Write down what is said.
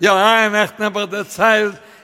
Ja, ein echt aber der Zeit.